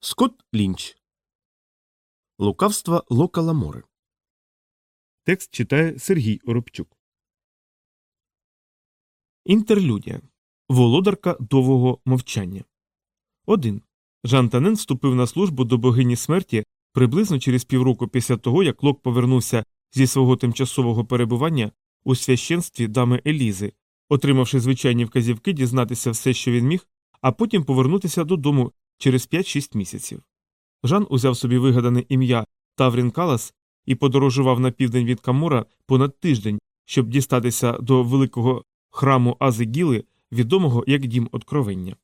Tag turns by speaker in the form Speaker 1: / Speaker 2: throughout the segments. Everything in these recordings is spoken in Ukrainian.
Speaker 1: Скотт Лінч. Лукавства Лока Ламори.
Speaker 2: Текст читає Сергій Оробчук.
Speaker 1: Інтерлюдія. Володарка довгого мовчання. 1. Жан Танен вступив на службу до богині смерті приблизно через півроку після того, як Лок повернувся зі свого тимчасового перебування у священстві дами Елізи, отримавши звичайні вказівки дізнатися все, що він міг, а потім повернутися додому через 5-6 місяців. Жан узяв собі вигадане ім'я Таврін Калас і подорожував на південь від Камора понад тиждень, щоб дістатися до великого храму Ази Гіли, відомого як Дім Откровення.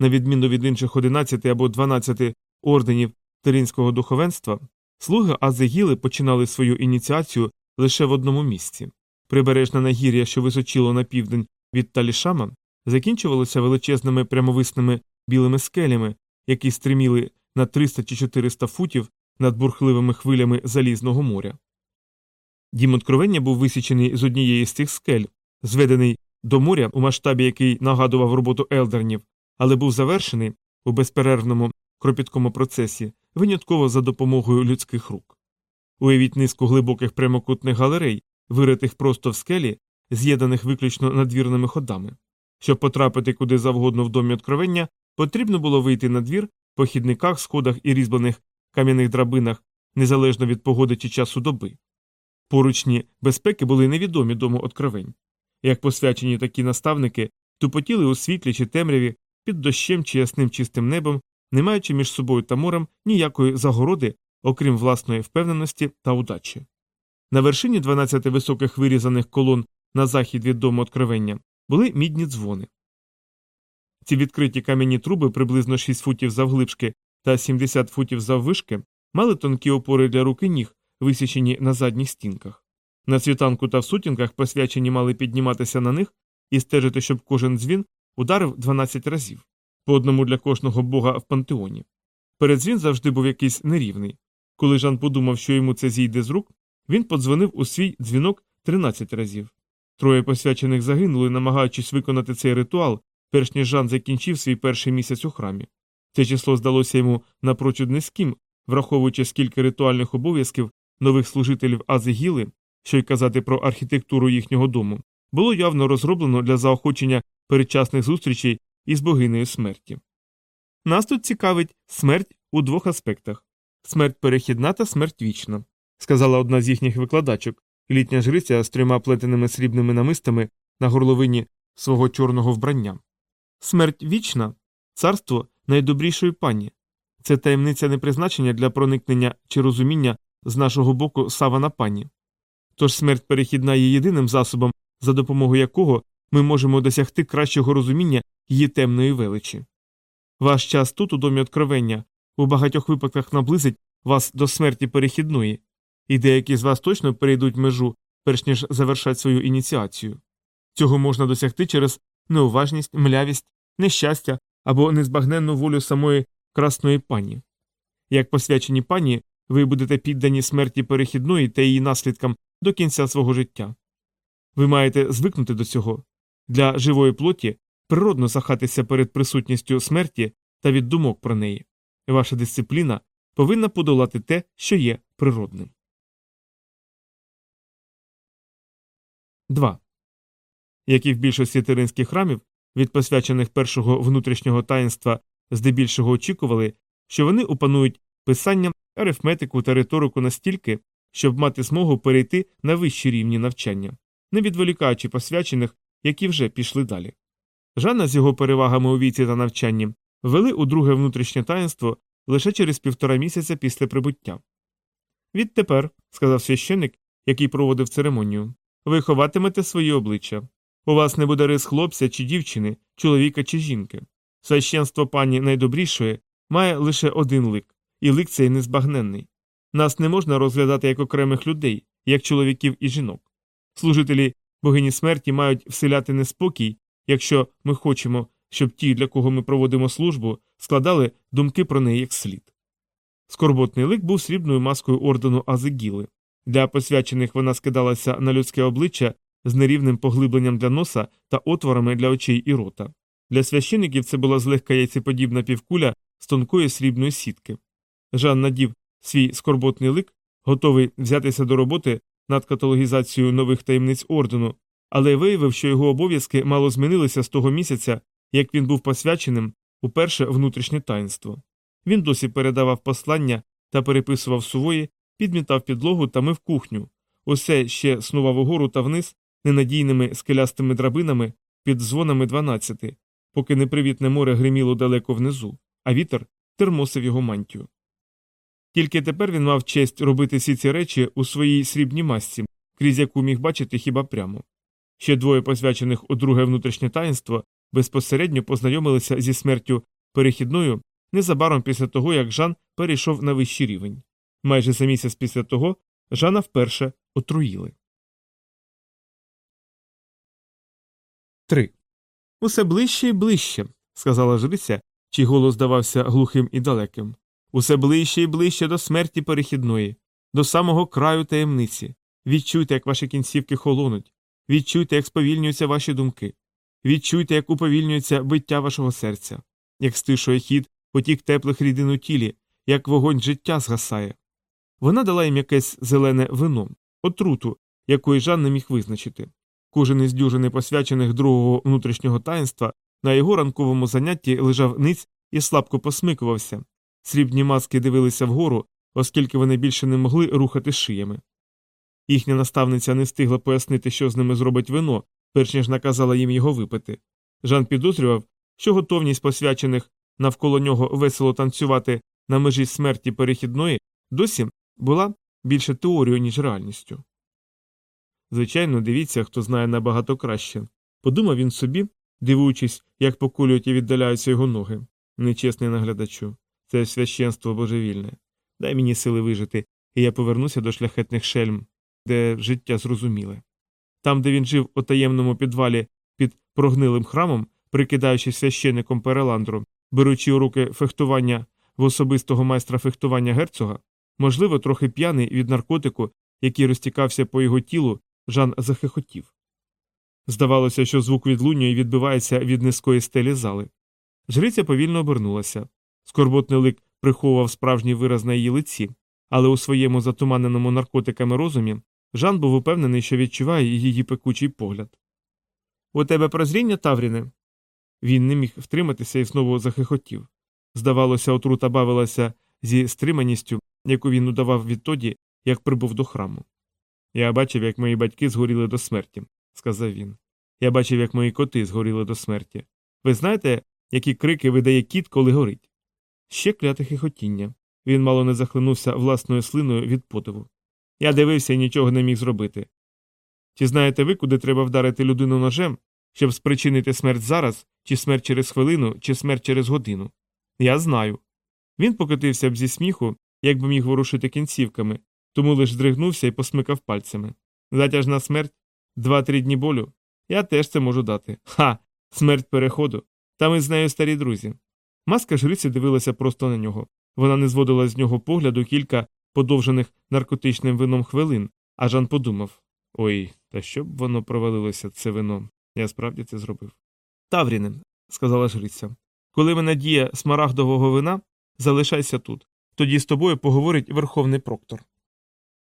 Speaker 1: На відміну від інших 11 або 12 орденів теринського духовенства, слуги Ази Гіли починали свою ініціацію лише в одному місці. Прибережне нагір'я, що височило на південь від Талішама, закінчувалося величезними прямовисними білими скелями, які стриміли на 300 чи 400 футів над бурхливими хвилями залізного моря. Дім откровення був висічений з однієї з цих скель, зведений до моря у масштабі, який нагадував роботу елдернів, але був завершений у безперервному кропіткому процесі винятково за допомогою людських рук. Уявіть низку глибоких прямокутних галерей, виритих просто в скелі, з'єднаних виключно надвірними ходами. Щоб потрапити куди завгодно в домі откровення, потрібно було вийти на двір по хідниках, сходах і різьблених кам'яних драбинах, незалежно від погоди чи часу доби. Поручні безпеки були невідомі дому откровень. Як посвячені такі наставники тупотіли у світлі чи темряві під дощем чи ясним чистим небом, не маючи між собою та морем ніякої загороди, окрім власної впевненості та удачі. На вершині 12 високих вирізаних колон на захід від дому откровення були мідні дзвони. Ці відкриті кам'яні труби приблизно 6 футів завглибшки та 70 футів заввишки мали тонкі опори для руки ніг, висічені на задніх стінках. На світанку та в сутінках посвячені мали підніматися на них і стежити, щоб кожен дзвін ударив 12 разів, по одному для кожного бога в пантеоні. Передзвін завжди був якийсь нерівний. Коли Жан подумав, що йому це зійде з рук, він подзвонив у свій дзвінок 13 разів. Троє посвячених загинули, намагаючись виконати цей ритуал, перш ніж Жан закінчив свій перший місяць у храмі. Це число здалося йому напрочуд низьким, враховуючи скільки ритуальних обов'язків нових служителів Азигіли, що й казати про архітектуру їхнього дому, було явно розроблено для заохочення передчасних зустрічей із богинею смерті. Нас тут цікавить смерть у двох аспектах смерть перехідна та смерть вічна, сказала одна з їхніх викладачок, літня жриця з трьома плетеними срібними намистами на горловині свого чорного вбрання. Смерть вічна царство найдобрішої пані. Це таємниця непризначення для проникнення чи розуміння з нашого боку савана пані. Тож смерть перехідна є єдиним засобом, за допомогою якого ми можемо досягти кращого розуміння її темної величі. Ваш час тут, у домі откровення, у багатьох випадках наблизить вас до смерті перехідної, і деякі з вас точно перейдуть межу, перш ніж завершать свою ініціацію. Цього можна досягти через неуважність, млявість, нещастя або незбагненну волю самої красної пані. Як посвячені пані, ви будете піддані смерті перехідної та її наслідкам до кінця свого життя. Ви маєте звикнути до цього. Для живої плоті природно сахатися перед присутністю смерті та від думок про неї. Ваша дисципліна повинна подолати те, що є природним. 2. Як і в більшості теринських храмів, від посвячених першого внутрішнього таїнства здебільшого очікували, що вони опанують писання, арифметику та риторику настільки, щоб мати змогу перейти на вищі рівні навчання, не відволікаючи посвячених, які вже пішли далі. Жанна з його перевагами у віці та навчанні ввели у друге внутрішнє таїнство лише через півтора місяця після прибуття. Відтепер, сказав священник, який проводив церемонію, ви ховатимете свої обличчя. У вас не буде рис хлопця чи дівчини, чоловіка чи жінки. Священство пані найдобрішої має лише один лик, і лик цей незбагненний. Нас не можна розглядати як окремих людей, як чоловіків і жінок. Служителі богині смерті мають вселяти неспокій, якщо ми хочемо, щоб ті, для кого ми проводимо службу, складали думки про неї як слід. Скорботний лик був срібною маскою ордену Азигіли. Для посвячених вона скидалася на людське обличчя з нерівним поглибленням для носа та отворами для очей і рота. Для священиків це була злегка яйцеподібна півкуля з тонкої срібної сітки. Жан надів свій скорботний лик, готовий взятися до роботи над каталогізацією нових таємниць ордену, але виявив, що його обов'язки мало змінилися з того місяця, як він був посвяченим у перше внутрішнє таїнство. Він досі передавав послання та переписував сувої, підмітав підлогу та мив кухню, усе ще снував угору та вниз ненадійними скелястими драбинами під дзвонами дванадцяти, поки непривітне море гриміло далеко внизу, а вітер термосив його мантію. Тільки тепер він мав честь робити всі ці речі у своїй срібній масці, крізь яку міг бачити хіба прямо. Ще двоє посвячених у друге внутрішнє таїнство безпосередньо познайомилися зі смертю перехідною незабаром після того, як Жан перейшов на вищий рівень. Майже за місяць після того Жана вперше отруїли. 3. Усе ближче і ближче, сказала жриця, чий голос здавався глухим і далеким. Усе ближче і ближче до смерті перехідної, до самого краю таємниці. Відчуйте, як ваші кінцівки холонуть. Відчуйте, як сповільнюються ваші думки. Відчуйте, як уповільнюється биття вашого серця, як стишує хід потік теплих рідин у тілі, як вогонь життя згасає. Вона дала їм якесь зелене вино, отруту, якої Жан не міг визначити. Кожен із дюжини посвячених другого внутрішнього таїнства на його ранковому занятті лежав ниць і слабко посмикувався. Срібні маски дивилися вгору, оскільки вони більше не могли рухати шиями. Їхня наставниця не встигла пояснити, що з ними зробить вино, перш ніж наказала їм його випити. Жан підозрював, що готовність посвячених навколо нього весело танцювати на межі смерті перехідної досі була більше теорією, ніж реальністю. Звичайно, дивіться, хто знає набагато краще. Подумав він собі, дивуючись, як покулюють і віддаляються його ноги. Нечесний наглядачу, це священство божевільне. Дай мені сили вижити, і я повернуся до шляхетних шельм, де життя зрозуміле. Там, де він жив у таємному підвалі під прогнилим храмом, прикидаючись священником Переландру, беручи у руки фехтування в особистого майстра фехтування герцога, можливо, трохи п'яний від наркотику, який розтікався по його тілу, Жан захихотів. Здавалося, що звук відлунює і відбивається від низької стелі зали. Жриця повільно обернулася. Скорботний лик приховував справжній вираз на її лиці, але у своєму затуманеному наркотиками розумі Жан був упевнений, що відчуває її пекучий погляд. У тебе прозріння, Тавріне? Він не міг втриматися і знову захихотів. Здавалося, отрута бавилася зі стриманістю, яку він удавав відтоді, як прибув до храму. Я бачив, як мої батьки згоріли до смерті, сказав він. Я бачив, як мої коти згоріли до смерті. Ви знаєте, які крики видає кіт, коли горить? Ще кляте хихотіння. Він мало не захлинувся власною слиною від подиву. Я дивився і нічого не міг зробити. Чи знаєте ви, куди треба вдарити людину ножем, щоб спричинити смерть зараз, чи смерть через хвилину, чи смерть через годину? Я знаю. Він покотився б зі сміху, як би міг ворушити кінцівками, тому лиш здригнувся і посмикав пальцями. Затяжна смерть, два-три дні болю. Я теж це можу дати. Ха! Смерть переходу. Та ми з нею старі друзі. Маска жриці дивилася просто на нього. Вона не зводила з нього погляду кілька подовжених наркотичним вином хвилин, а Жан подумав ой, та щоб воно провалилося, це вино. Я справді це зробив. Тавріне, сказала жриця, коли мене діє смарагдового вина, залишайся тут. Тоді з тобою поговорить верховний проктор.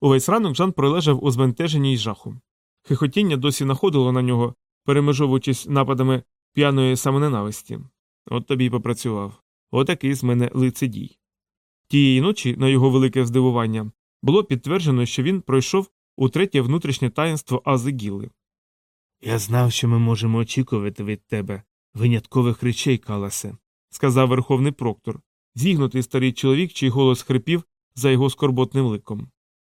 Speaker 1: Увесь ранок Жан пролежав у збентеженні й жаху. Хихотіння досі находило на нього, перемежовуючись нападами п'яної самоненависті. От тобі й попрацював. Отакий з мене лицедій. Тієї ночі, на його велике здивування, було підтверджено, що він пройшов у третє внутрішнє таїнство Ази Гілли. Я знав, що ми можемо очікувати від тебе виняткових речей, Каласе, сказав верховний проктор, зігнутий старий чоловік, чий голос хрипів за його скорботним ликом.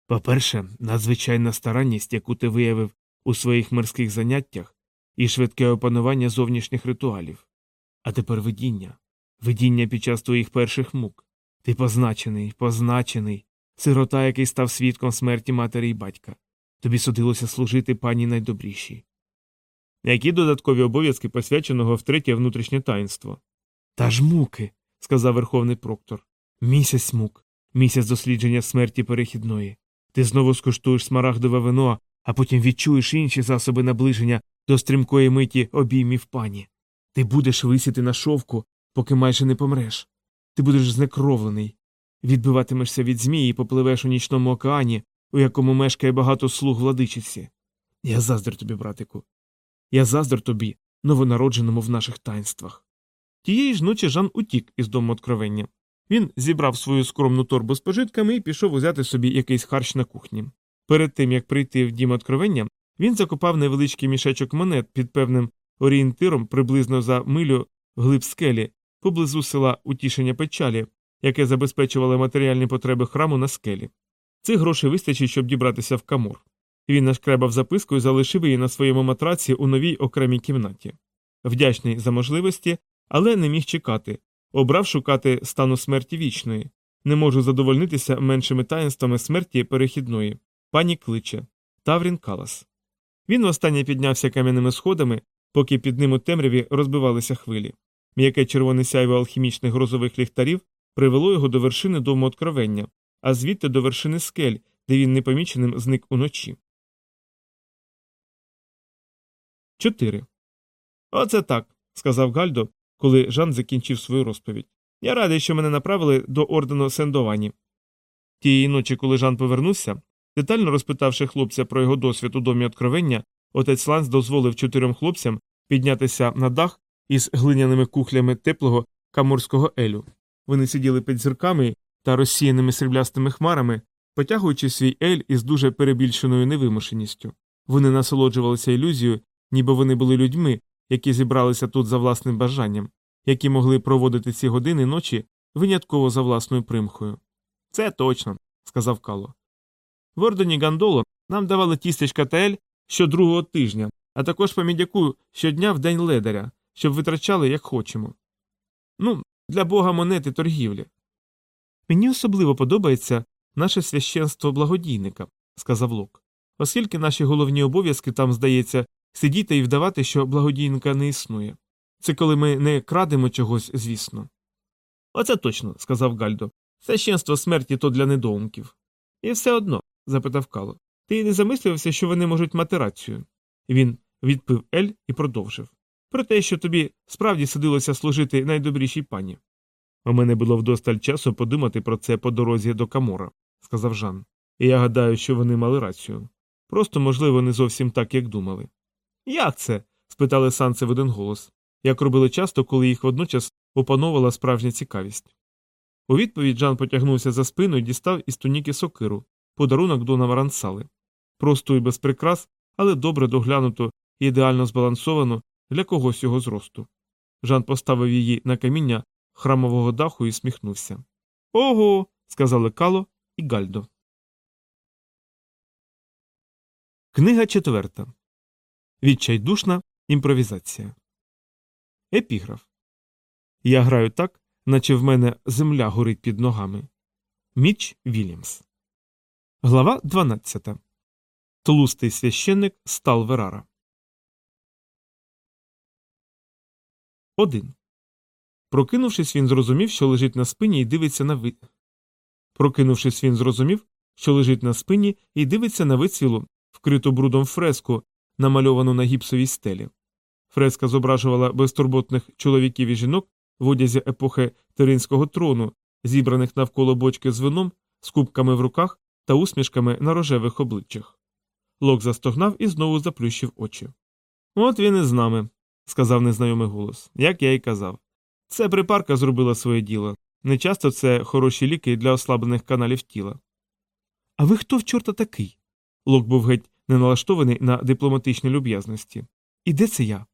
Speaker 1: По-перше, надзвичайна старанність, яку ти виявив у своїх мирських заняттях, і швидке опанування зовнішніх ритуалів. А тепер видіння, видіння під час твоїх перших мук. Ти позначений, позначений, сирота, який став свідком смерті матері й батька. Тобі судилося служити пані найдобрішій. Які додаткові обов'язки посвяченого втретє внутрішнє таїнство? Та ж муки, сказав верховний проктор. Місяць мук, місяць дослідження смерті перехідної. Ти знову скуштуєш смарагдове вино, а потім відчуєш інші засоби наближення до стрімкої миті обіймів пані. Ти будеш висіти на шовку, поки майже не помреш. Ти будеш знекровлений. Відбиватимешся від змії і попливеш у нічному океані, у якому мешкає багато слуг владичиці. Я заздрю тобі, братику. Я заздрю тобі, новонародженому в наших таїнствах. Тієї ж ночі Жан утік із дому откровення. Він зібрав свою скромну торбу з пожитками і пішов узяти собі якийсь харч на кухні. Перед тим як прийти в дім откровення, він закопав невеличкий мішечок монет під певним орієнтиром приблизно за милю вглиб скелі, поблизу села Утішення Печалі, яке забезпечувало матеріальні потреби храму на скелі. Цих грошей вистачить, щоб дібратися в камор. Він нашкребав записку і залишив її на своєму матраці у новій окремій кімнаті. Вдячний за можливості, але не міг чекати, обрав шукати стану смерті вічної, не можу задовольнитися меншими таїнствами смерті перехідної, пані кличе, Таврін Калас. Він востаннє піднявся кам'яними сходами, поки під ним у темряві розбивалися хвилі. М'яке червоне сяйво алхімічних грозових ліхтарів привело його до вершини дому откровення, а звідти до вершини скель, де він непоміченим зник уночі. 4. Оце так, сказав Гальдо, коли Жан закінчив свою розповідь. Я радий, що мене направили до ордену Сендовані. Тієї ночі, коли Жан повернувся, детально розпитавши хлопця про його досвід у домі откровення, отець Ланс дозволив чотирьом хлопцям піднятися на дах із глиняними кухлями теплого каморського елю. Вони сиділи під зірками та розсіяними сріблястими хмарами, потягуючи свій ель із дуже перебільшеною невимушеністю. Вони насолоджувалися ілюзією, ніби вони були людьми, які зібралися тут за власним бажанням, які могли проводити ці години ночі винятково за власною примхою. Це точно, сказав Кало. В ордені Гандоло нам давали тістечка та ель щодругого тижня, а також по мідяку щодня в день ледаря, щоб витрачали як хочемо. Ну, для бога монети торгівлі. Мені особливо подобається наше священство благодійника, сказав Лук, оскільки наші головні обов'язки там, здається, сидіти і вдавати, що благодійника не існує. Це коли ми не крадемо чогось, звісно. Оце точно, сказав Гальдо. Священство смерті то для недоумків. І все одно, запитав Кало, ти не замислювався, що вони можуть мати рацію? Він відпив Ель і продовжив. Про те, що тобі справді сидилося служити найдобрішій пані. У мене було вдосталь часу подумати про це по дорозі до Камора, сказав Жан. І я гадаю, що вони мали рацію. Просто, можливо, не зовсім так, як думали. Як це? спитали санце в один голос, як робили часто, коли їх водночас опановувала справжня цікавість. У відповідь Жан потягнувся за спину і дістав із туніки сокиру, подарунок до Наварансали. Просто і без прикрас, але добре доглянуту і ідеально збалансовану для когось його зросту. Жан поставив її на каміння храмового даху і сміхнувся. Ого. сказали Кало і Гальдо. Книга четверта. Відчайдушна імпровізація. Епіграф. Я граю так, наче в мене земля горить під ногами. Міч Вільямс. Глава 12. Тлустий священник Стал Верара. 1. Прокинувшись, він зрозумів, що лежить на спині і дивиться на ви... Прокинувшись, він зрозумів, що лежить на спині і дивиться на вицвілу, вкриту брудом фреску, намальовану на гіпсовій стелі. Фреска зображувала безтурботних чоловіків і жінок в одязі епохи Теринського трону, зібраних навколо бочки з вином, з кубками в руках та усмішками на рожевих обличчях. Лок застогнав і знову заплющив очі. От він і з нами, сказав незнайомий голос, як я й казав. Це припарка зробила своє діло. Нечасто це хороші ліки для ослаблених каналів тіла. А ви хто в чорта такий? Лок був геть не налаштований на дипломатичні люб'язності. І де це я?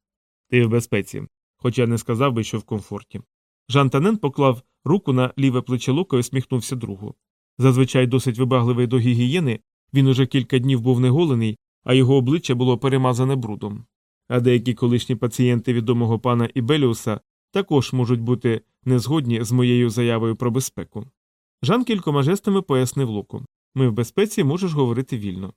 Speaker 1: Ти в безпеці, хоча не сказав би, що в комфорті. Жан Танен поклав руку на ліве плече Лука і усміхнувся другу. Зазвичай досить вибагливий до гігієни, він уже кілька днів був неголений, а його обличчя було перемазане брудом. А деякі колишні пацієнти відомого пана Ібеліуса також можуть бути незгодні з моєю заявою про безпеку. Жан кількома жестами пояснив Луку ми в безпеці можеш говорити вільно.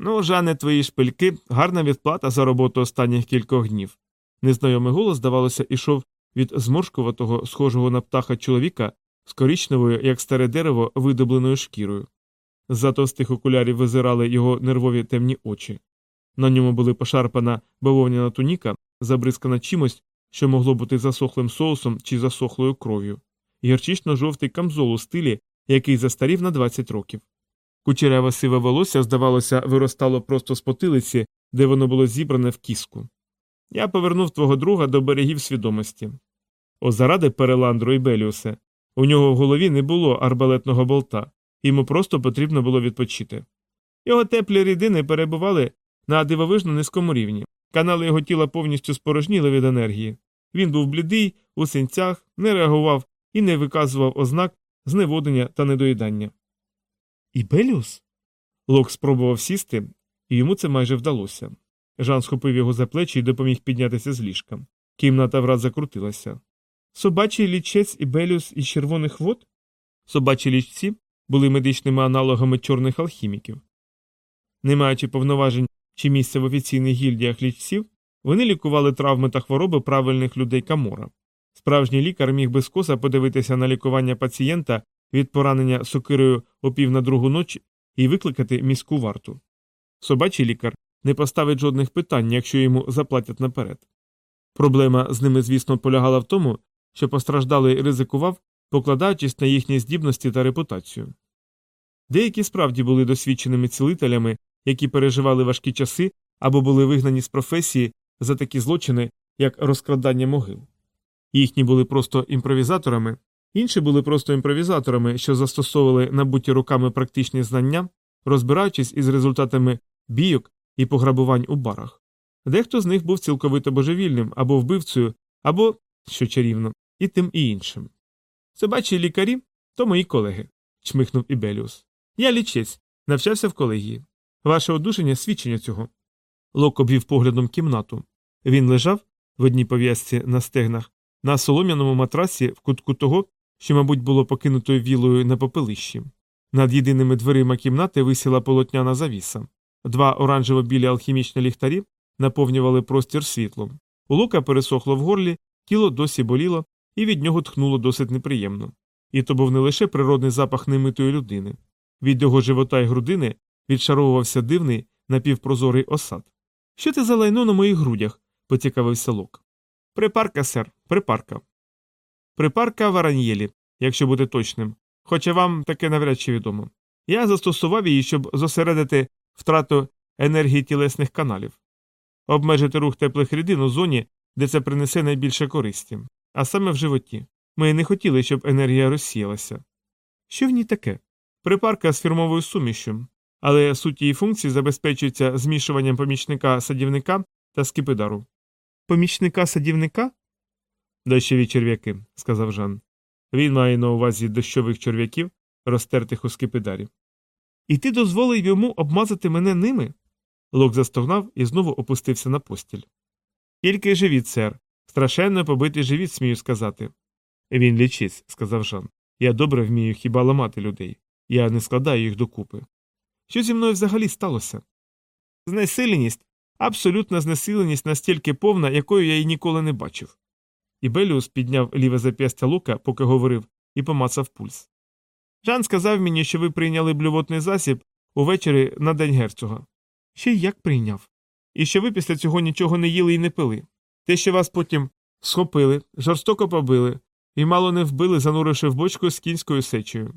Speaker 1: Ну, Жане, твої шпильки гарна відплата за роботу останніх кількох днів. Незнайомий голос, здавалося, ішов від зморшкуватого, схожого на птаха чоловіка з коричневою, як старе дерево, видобленою шкірою. З-за товстих окулярів визирали його нервові темні очі. На ньому були пошарпана бавовняна туніка, забризкана чимось, що могло бути засохлим соусом чи засохлою кров'ю, гірчично-жовтий камзол у стилі, який застарів на 20 років. Кучеряве сиве волосся, здавалося, виростало просто з потилиці, де воно було зібране в кіску. Я повернув твого друга до берегів свідомості. О, заради Переландру і Беліусе. У нього в голові не було арбалетного болта, йому просто потрібно було відпочити. Його теплі рідини перебували на дивовижно низькому рівні. Канали його тіла повністю спорожніли від енергії. Він був блідий, у синцях, не реагував і не виказував ознак зневодення та недоїдання. І Беліус? Лок спробував сісти, і йому це майже вдалося. Жан схопив його за плечі і допоміг піднятися з ліжка. Кімната враз закрутилася. Собачий лічець і Беліус із червоних вод? Собачі лічці були медичними аналогами чорних алхіміків. Не маючи повноважень чи місця в офіційних гільдіях лічців, вони лікували травми та хвороби правильних людей Камора. Справжній лікар міг без коса подивитися на лікування пацієнта від поранення сокирою о пів на другу ночі і викликати міську варту. Собачий лікар не поставить жодних питань, якщо йому заплатять наперед. Проблема з ними, звісно, полягала в тому, що постраждалий ризикував, покладаючись на їхні здібності та репутацію. Деякі справді були досвідченими цілителями, які переживали важкі часи або були вигнані з професії за такі злочини, як розкрадання могил. Їхні були просто імпровізаторами, інші були просто імпровізаторами, що застосовували набуті руками практичні знання, розбираючись із результатами бійок і пограбувань у барах. Дехто з них був цілковито божевільним або вбивцею, або, що чарівно, і тим і іншим. Собачі лікарі то мої колеги, чмихнув Ібеліус. Я лічець, навчався в колегії. Ваше одужання свідчення цього. Лок обвів поглядом кімнату. Він лежав в одній пов'язці на стегнах, на солом'яному матрасі в кутку того, що, мабуть, було покинутою вілою на попелищі. Над єдиними дверима кімнати висіла полотняна завіса. Два оранжево-білі алхімічні ліхтарі наповнювали простір світлом. У лука пересохло в горлі, тіло досі боліло, і від нього тхнуло досить неприємно. І то був не лише природний запах немитої людини. Від його живота й грудини відшаровувався дивний напівпрозорий осад. Що ти за лайно на моїх грудях? поцікавився Лок. Припарка, сер, припарка. Припарка в Араньєлі, якщо бути точним, хоча вам таке навряд чи відомо. Я застосував її, щоб зосередити втрату енергії тілесних каналів, обмежити рух теплих рідин у зоні, де це принесе найбільше користі, а саме в животі. Ми не хотіли, щоб енергія розсіялася. Що в ній таке? Припарка з фірмовою сумішю, але суть її функції забезпечується змішуванням помічника садівника та скипидару. Помічника садівника? Дощові черв'яки, сказав Жан. Він має на увазі дощових черв'яків, розтертих у скипидарі. І ти дозволив йому обмазати мене ними? Лок застогнав і знову опустився на постіль. Тільки живіт, сер. Страшенно побитий живіт, смію сказати. Він лічись, сказав Жан. Я добре вмію хіба ламати людей. Я не складаю їх докупи. Що зі мною взагалі сталося? Знесиленість, абсолютна знесиленість настільки повна, якою я її ніколи не бачив. І Беліус підняв ліве зап'ястя лука, поки говорив, і помацав пульс. Жан сказав мені, що ви прийняли блювотний засіб увечері на день герцога. Ще як прийняв. І що ви після цього нічого не їли і не пили. Те, що вас потім схопили, жорстоко побили і мало не вбили, зануривши в бочку з кінською сечею.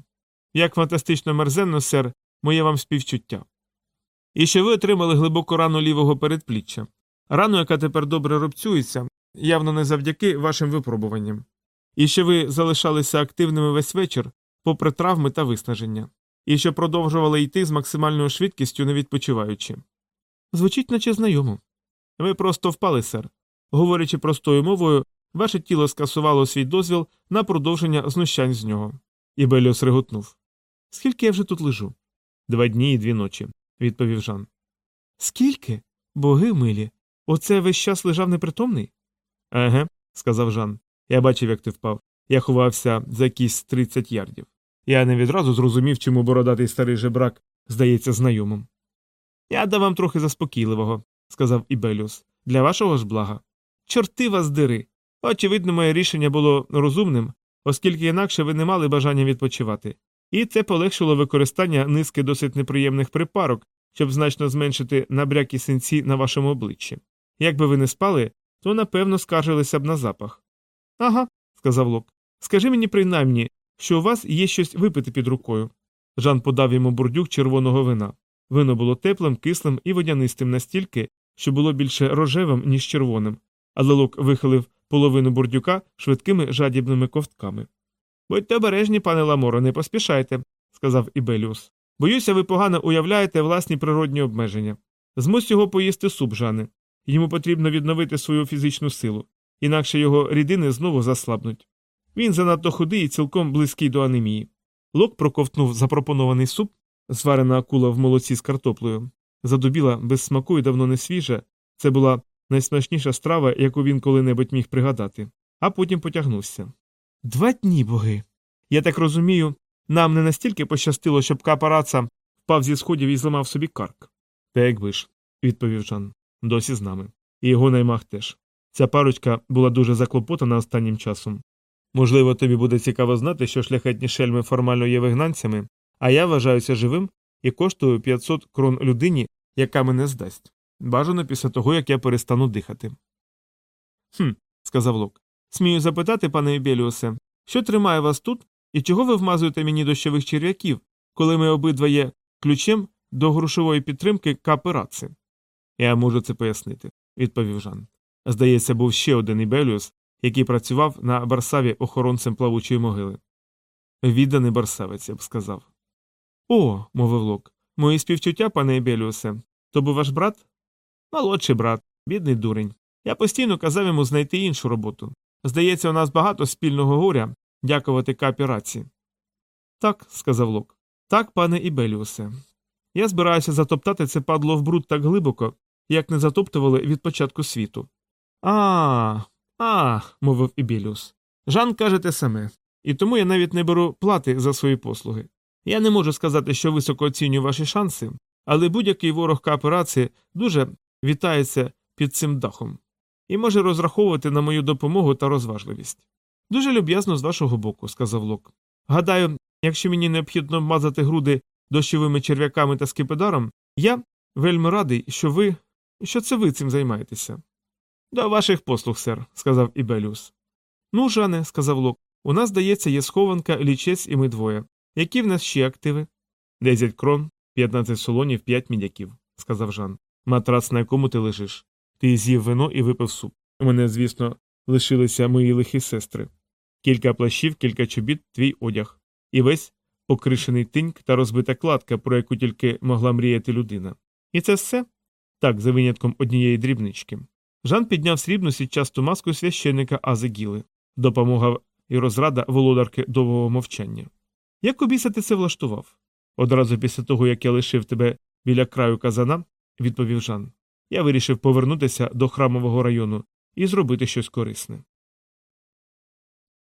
Speaker 1: Як фантастично мерзенно, сер, моє вам співчуття. І що ви отримали глибоку рану лівого передпліччя, рану, яка тепер добре рубцюється, явно не завдяки вашим випробуванням, і що ви залишалися активними весь вечір, попри травми та виснаження, і що продовжували йти з максимальною швидкістю, не відпочиваючи. Звучить, наче знайомо. Ви просто впали, сер. Говорячи простою мовою, ваше тіло скасувало свій дозвіл на продовження знущань з нього. І Беліус реготнув. Скільки я вже тут лежу? Два дні і дві ночі, відповів Жан. Скільки? Боги милі. Оце весь час лежав непритомний? Еге, сказав Жан. Я бачив, як ти впав. Я ховався за якісь 30 ярдів. Я не відразу зрозумів, чому бородатий старий жебрак здається знайомим. Я дав вам трохи заспокійливого, сказав Ібеліус, для вашого ж блага. Чорти вас дири. Очевидно, моє рішення було розумним, оскільки інакше ви не мали бажання відпочивати, і це полегшило використання низки досить неприємних припарок, щоб значно зменшити набряки синці на вашому обличчі. Якби ви не спали, то напевно скаржилися б на запах. Ага, сказав Лок. Скажи мені принаймні, що у вас є щось випити під рукою. Жан подав йому бурдюк червоного вина. Вино було теплим, кислим і водянистим настільки, що було більше рожевим, ніж червоним, але Лок вихилив половину бурдюка швидкими жадібними ковтками. Будьте обережні, пане Ламоро, не поспішайте, сказав Ібеліус. Боюся, ви погано уявляєте власні природні обмеження. Змусь його поїсти суп, Жане. Йому потрібно відновити свою фізичну силу, інакше його рідини знову заслабнуть. Він занадто худий і цілком близький до анемії. Лок проковтнув запропонований суп, зварена акула в молоці з картоплею. Задубіла без смаку і давно не свіжа. Це була найсмачніша страва, яку він коли-небудь міг пригадати, а потім потягнувся. Два дні, боги. Я так розумію, нам не настільки пощастило, щоб капараца впав зі сходів і зламав собі карк. Та якби ж, відповів Жан, досі з нами. І його наймах теж. Ця парочка була дуже заклопотана останнім часом. Можливо, тобі буде цікаво знати, що шляхетні шельми формально є вигнанцями, а я вважаюся живим і коштую 500 крон людині, яка мене здасть. Бажано після того, як я перестану дихати. Хм, сказав Лок. Смію запитати, пане Ібеліусе, що тримає вас тут і чого ви вмазуєте мені дощових черв'яків, коли ми обидва є ключем до грошової підтримки каапераци? Я можу це пояснити, відповів Жан. Здається, був ще один Ібеліус, який працював на Барсаві охоронцем плавучої могили. Відданий барсавець, я б сказав. О, мовив Лок, мої співчуття, пане Ібеліусе, то був ваш брат? Молодший брат, бідний дурень. Я постійно казав йому знайти іншу роботу. Здається, у нас багато спільного горя, дякувати кооперації. Так, сказав Лок. Так, пане Ібеліусе. Я збираюся затоптати це падло в бруд так глибоко, як не затоптували від початку світу. А, а, мовив Ібеліус. Жан каже те саме, і тому я навіть не беру плати за свої послуги. Я не можу сказати, що високо оцінюю ваші шанси, але будь-який ворог кооперації дуже вітається під цим дахом і може розраховувати на мою допомогу та розважливість. Дуже люб'язно з вашого боку, сказав Лок. Гадаю, якщо мені необхідно мазати груди дощовими черв'яками та скипидаром, я вельми радий, що ви. Що це ви цим займаєтеся. До ваших послуг, сер, сказав Ібеліус. Ну, Жане, сказав Лок, у нас, здається, є схованка, лічець і ми двоє. Які в нас ще активи? Десять крон, п'ятнадцять солонів, п'ять мідяків, сказав Жан. Матрац, на якому ти лежиш. Ти з'їв вино і випив суп. У мене, звісно, лишилися мої лихі сестри. Кілька плащів, кілька чобіт, твій одяг. І весь покришений тиньк та розбита кладка, про яку тільки могла мріяти людина. І це все? Так, за винятком однієї дрібнички. Жан підняв срібну сітчасту маску священника Азегіли. Допомога і розрада володарки довгого мовчання. Як у ти це влаштував? Одразу після того, як я лишив тебе біля краю казана, відповів Жан. Я вирішив повернутися до храмового району і зробити щось корисне.